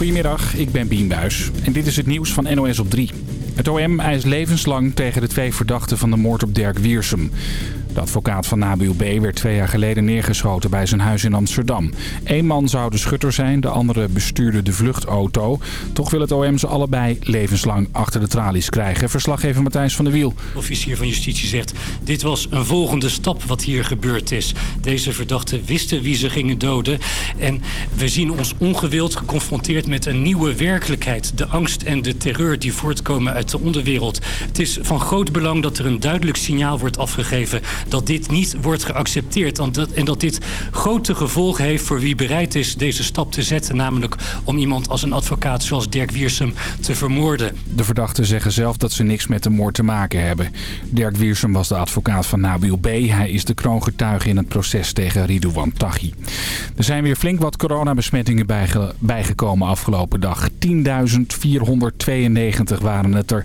Goedemiddag, ik ben Bien Buis en dit is het nieuws van NOS op 3. Het OM eist levenslang tegen de twee verdachten van de moord op Dirk Wiersum. De advocaat van Nabil B. werd twee jaar geleden neergeschoten bij zijn huis in Amsterdam. Eén man zou de schutter zijn, de andere bestuurde de vluchtauto. Toch wil het OM ze allebei levenslang achter de tralies krijgen. Verslaggever Matthijs van der Wiel. officier van Justitie zegt... dit was een volgende stap wat hier gebeurd is. Deze verdachten wisten wie ze gingen doden. En we zien ons ongewild geconfronteerd met een nieuwe werkelijkheid. De angst en de terreur die voortkomen uit de onderwereld. Het is van groot belang dat er een duidelijk signaal wordt afgegeven... dat dit niet wordt geaccepteerd. En dat, en dat dit grote gevolgen heeft voor wie bereid is deze stap te zetten. Namelijk om iemand als een advocaat zoals Dirk Wiersum te vermoorden. De verdachten zeggen zelf dat ze niks met de moord te maken hebben. Dirk Wiersum was de advocaat van Nabil B. Hij is de kroongetuige in het proces tegen Ridouan Taghi. Er zijn weer flink wat coronabesmettingen bijge bijgekomen afgelopen dag. 10.492 waren het er.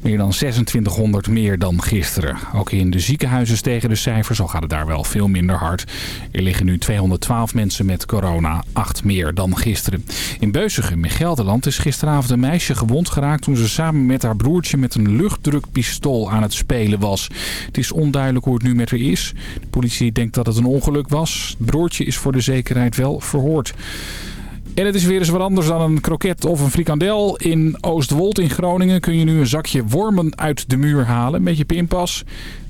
Meer dan 2600 meer dan gisteren. Ook in de ziekenhuizen stegen de cijfers, al gaat het daar wel veel minder hard. Er liggen nu 212 mensen met corona, 8 meer dan gisteren. In Beuzegem in Gelderland is gisteravond een meisje gewond geraakt... toen ze samen met haar broertje met een luchtdrukpistool aan het spelen was. Het is onduidelijk hoe het nu met haar is. De politie denkt dat het een ongeluk was. Het broertje is voor de zekerheid wel verhoord. En het is weer eens wat anders dan een kroket of een frikandel. In Oostwold in Groningen kun je nu een zakje wormen uit de muur halen. Een beetje pinpas.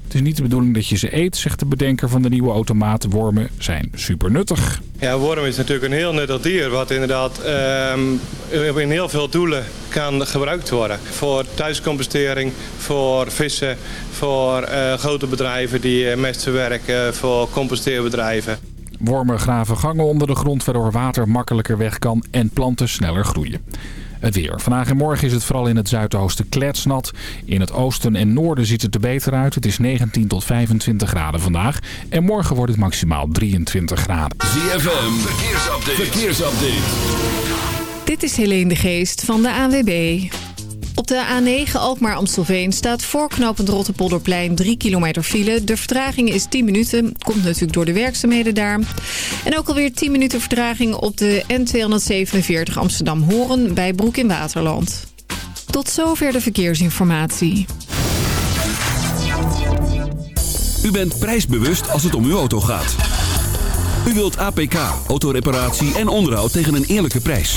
Het is niet de bedoeling dat je ze eet, zegt de bedenker van de nieuwe automaat. Wormen zijn super nuttig. Ja, worm is natuurlijk een heel nuttig dier wat inderdaad um, in heel veel doelen kan gebruikt worden. Voor thuiscompostering, voor vissen, voor uh, grote bedrijven die mest verwerken, voor composteerbedrijven. Wormen graven gangen onder de grond waardoor water makkelijker weg kan en planten sneller groeien. Het weer. Vandaag en morgen is het vooral in het zuidoosten kletsnat. In het oosten en noorden ziet het er beter uit. Het is 19 tot 25 graden vandaag. En morgen wordt het maximaal 23 graden. ZFM, verkeersupdate. verkeersupdate. Dit is Helene de Geest van de ANWB. Op de A9 Alkmaar-Amstelveen staat voor knooppunt Rotterpolderplein 3 kilometer file. De vertraging is 10 minuten. Komt natuurlijk door de werkzaamheden daar. En ook alweer 10 minuten vertraging op de N247 Amsterdam-Horen bij Broek in Waterland. Tot zover de verkeersinformatie. U bent prijsbewust als het om uw auto gaat. U wilt APK, autoreparatie en onderhoud tegen een eerlijke prijs.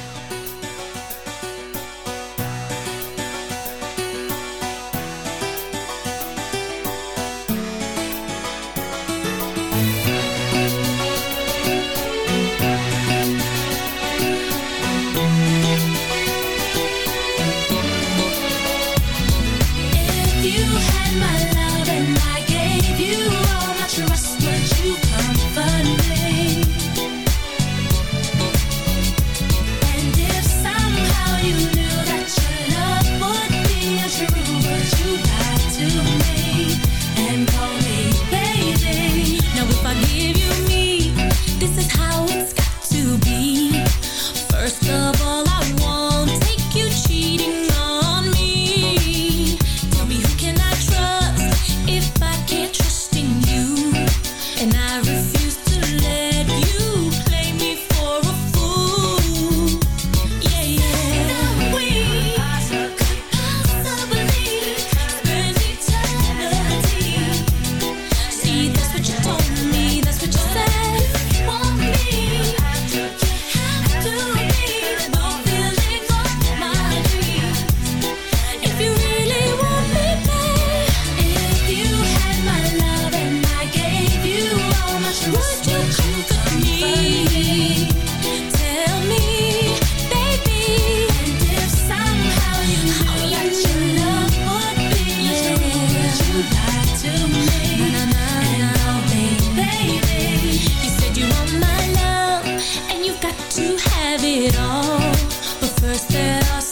you have it all, but first there are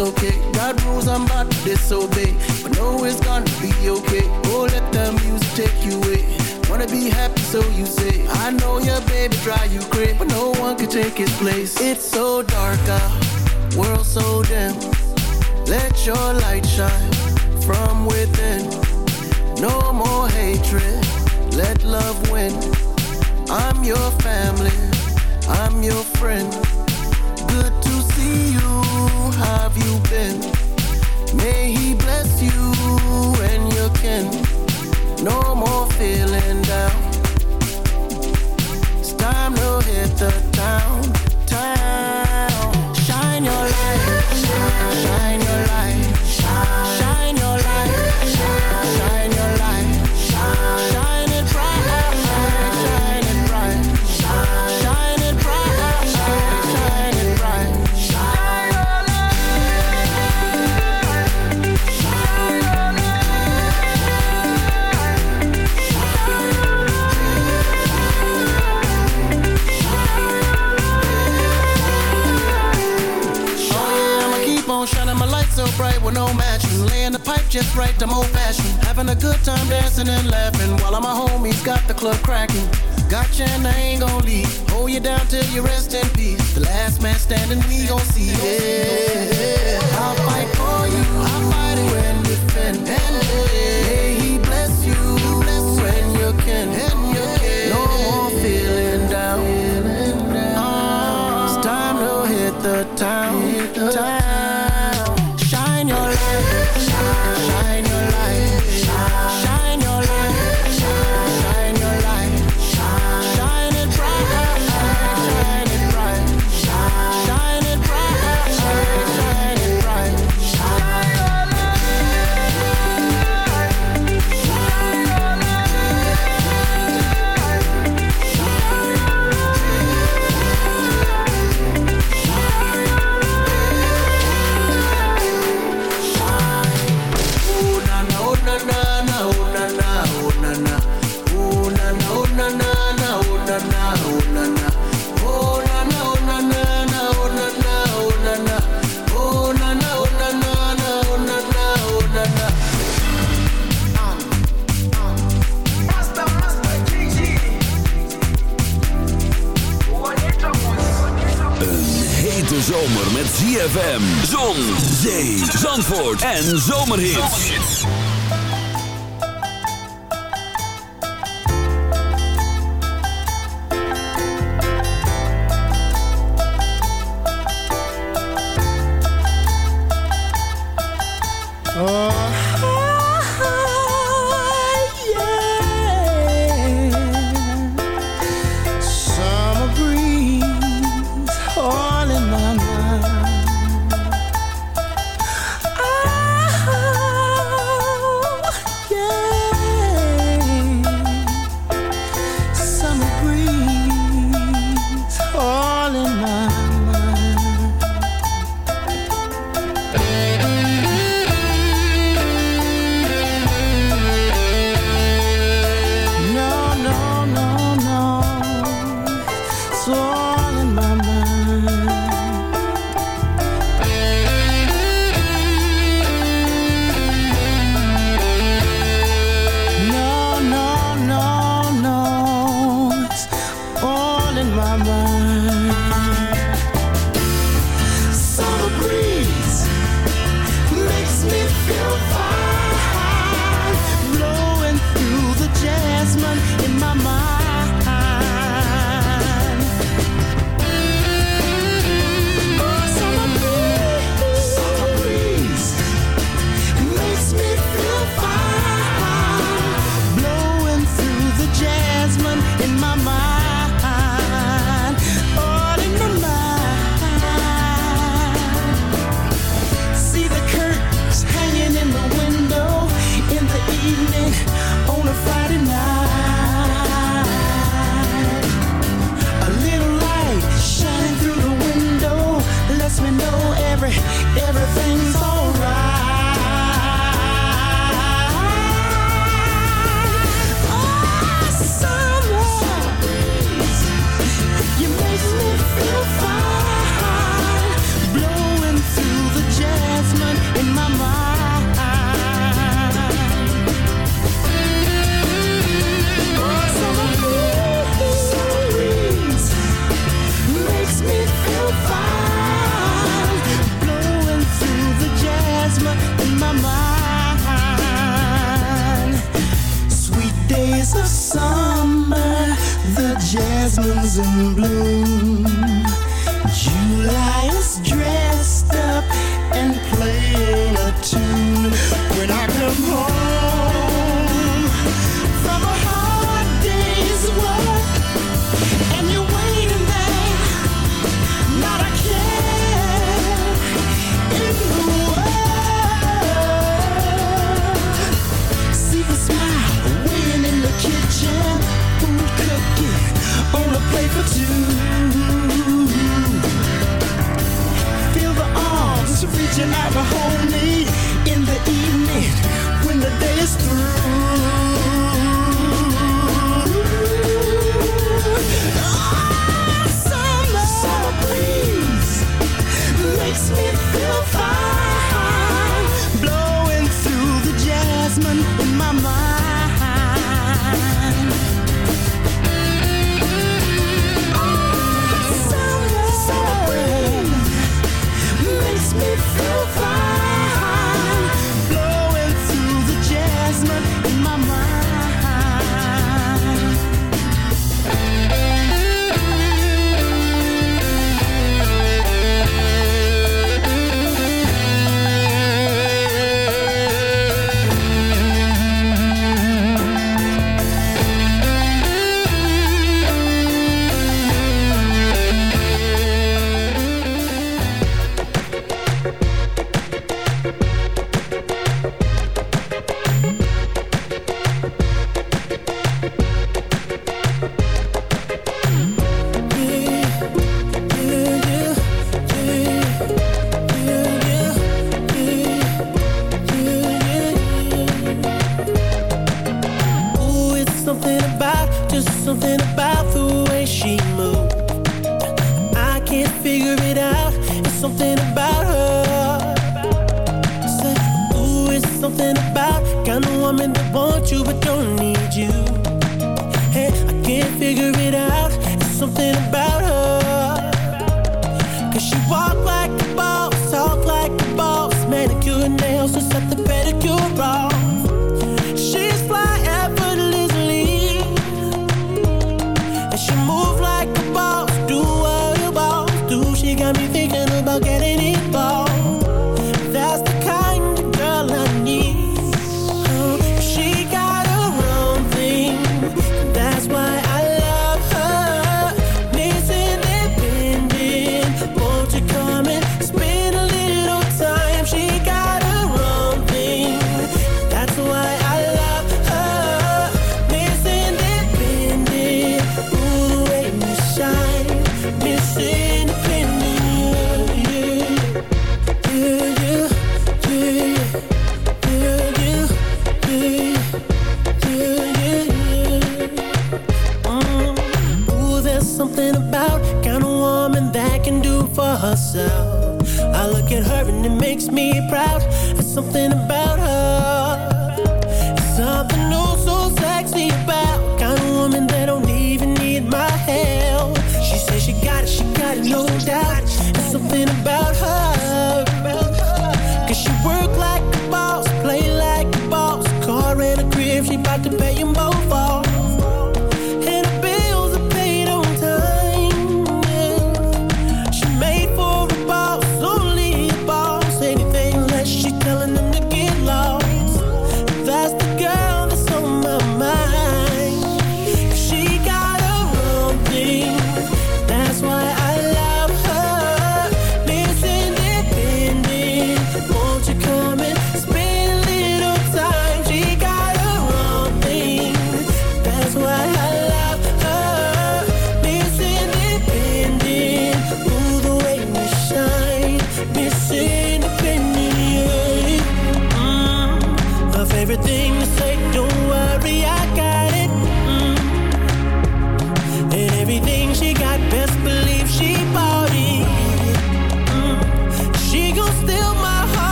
dislocate. God rules and to disobey. Zomerhit. Of summer, the jasmine's in bloom. July you never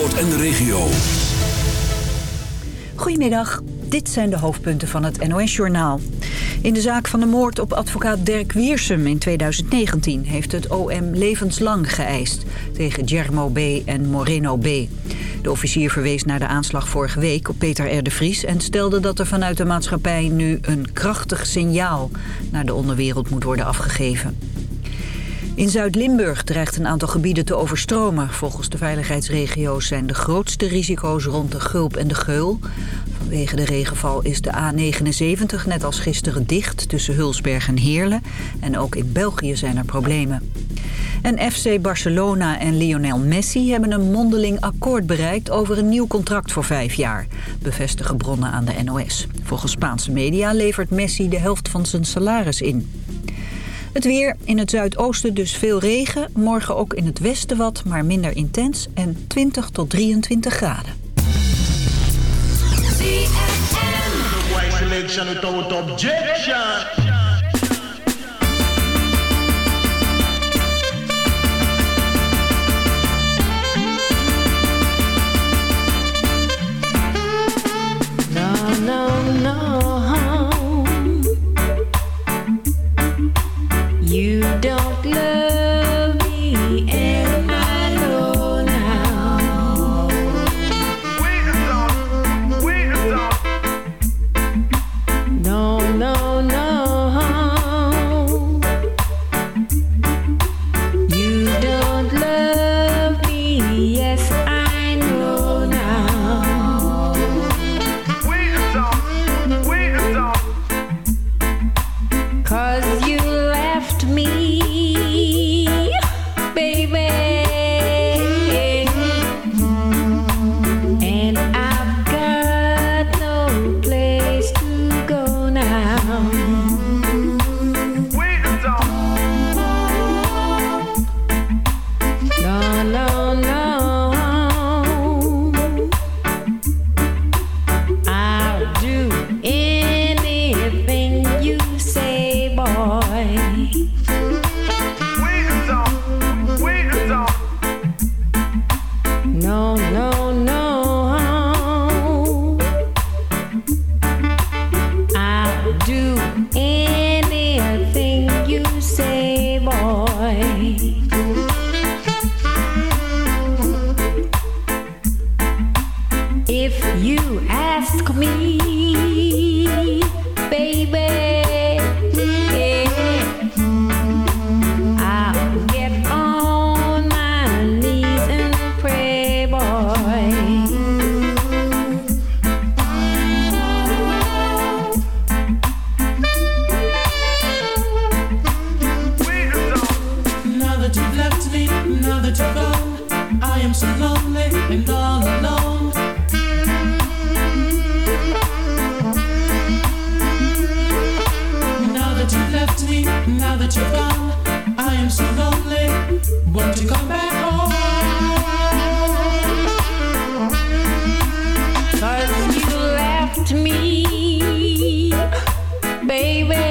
En de regio. Goedemiddag, dit zijn de hoofdpunten van het NOS-journaal. In de zaak van de moord op advocaat Dirk Wiersum in 2019... heeft het OM levenslang geëist tegen Germo B. en Moreno B. De officier verwees naar de aanslag vorige week op Peter R. de Vries... en stelde dat er vanuit de maatschappij nu een krachtig signaal... naar de onderwereld moet worden afgegeven. In Zuid-Limburg dreigt een aantal gebieden te overstromen. Volgens de veiligheidsregio's zijn de grootste risico's rond de Gulp en de Geul. Vanwege de regenval is de A79 net als gisteren dicht tussen Hulsberg en Heerlen. En ook in België zijn er problemen. En FC Barcelona en Lionel Messi hebben een mondeling akkoord bereikt over een nieuw contract voor vijf jaar, bevestigen bronnen aan de NOS. Volgens Spaanse media levert Messi de helft van zijn salaris in. Het weer, in het zuidoosten dus veel regen. Morgen ook in het westen wat, maar minder intens. En 20 tot 23 graden. Baby.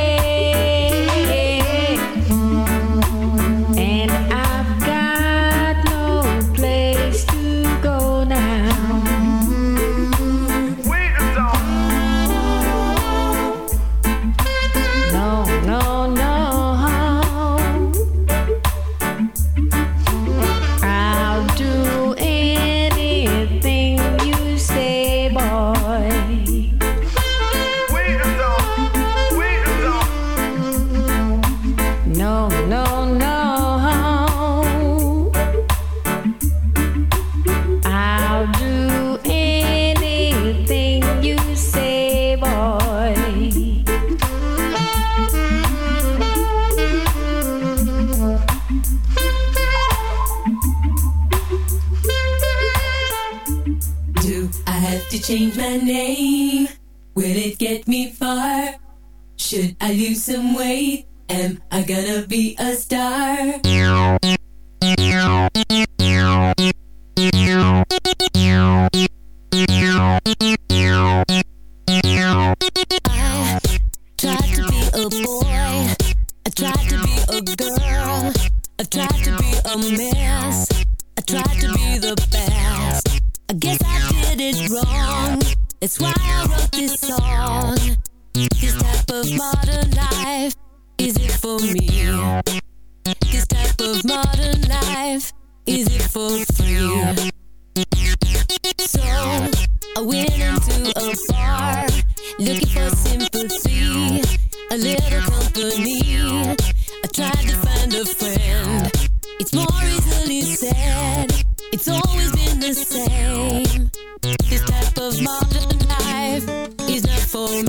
Always been the same. This type of modern life is not for me.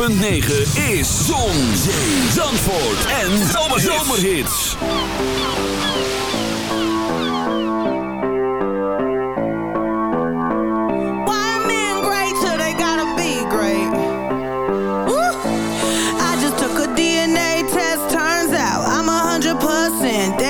106.9 is Zon, Zandvoort en Zomerhits. Why men great So they gotta be great? Woo! I just took a DNA test, turns out I'm 100%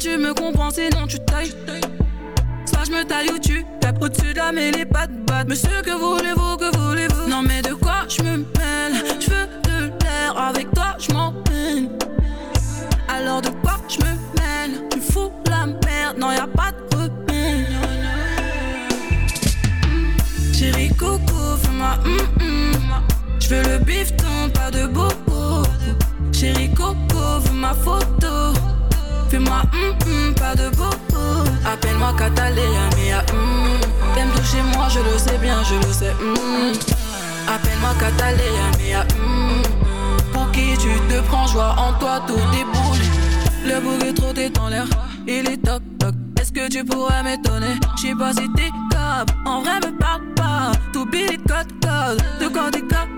Tu me comprends, sinon tu tailles. Soit je me taille ou tu tapes au-dessus de la mêlée, pas de batte. Monsieur, que voulez-vous, que voulez-vous? Non, mais de quoi je me mêle? Je veux de l'air, avec toi je m'en peine. Alors de quoi je me mêle? Tu fous la merde, non y'a pas de repère Chérie coco, fais-moi hum hum Je veux le bifton, pas de bobo Chérie coco, veux ma hum Appelle-moi Catalina, mia hum T'aimes toucher moi, je le sais bien, je le sais hum Appelle-moi Catalina, mia hum Pour qui tu te prends, joie en toi, tout déboule Le bouc est trop dans l'air, il est toc toc Est-ce que tu pourrais m'étonner? J'sais pas si t'es capable, en vrai me parle pas. Tout billet code code, de quoi t'es yeah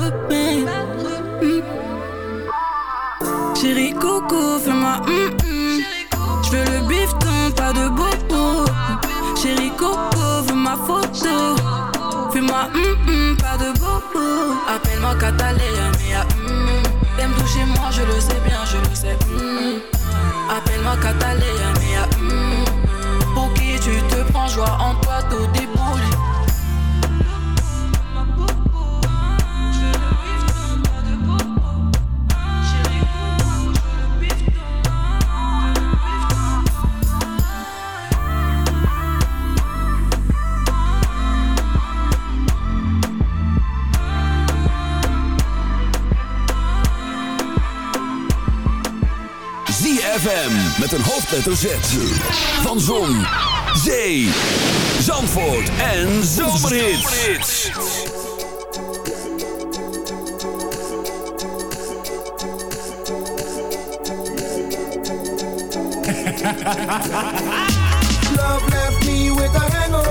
coco, fais-moi hum hum Je veux le bifton, pas de bobo Chérie coco, veux ma photo. Fais-moi hum hum, pas de bobo. Appelle-moi Catalina, mia hum T'aimes toucher moi, je le sais bien, je le sais Appelle-moi Catalina, mia hum Pour qui tu te prends, joie en toi, tout déboule ZFM met een hoofdletter Z. Van Zon, Zee, Zandvoort en Zomerhits. Love left me with a hangover.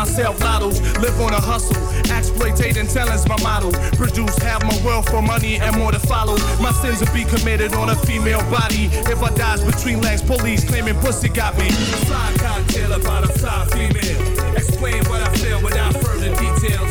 myself, lottos. Live on a hustle, exploitating talent's my model. Produce half my wealth for money and more to follow. My sins will be committed on a female body. If I dies between legs, police claiming pussy got me. Fly cocktail about a fly female. Explain what I feel without further details.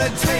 red tape.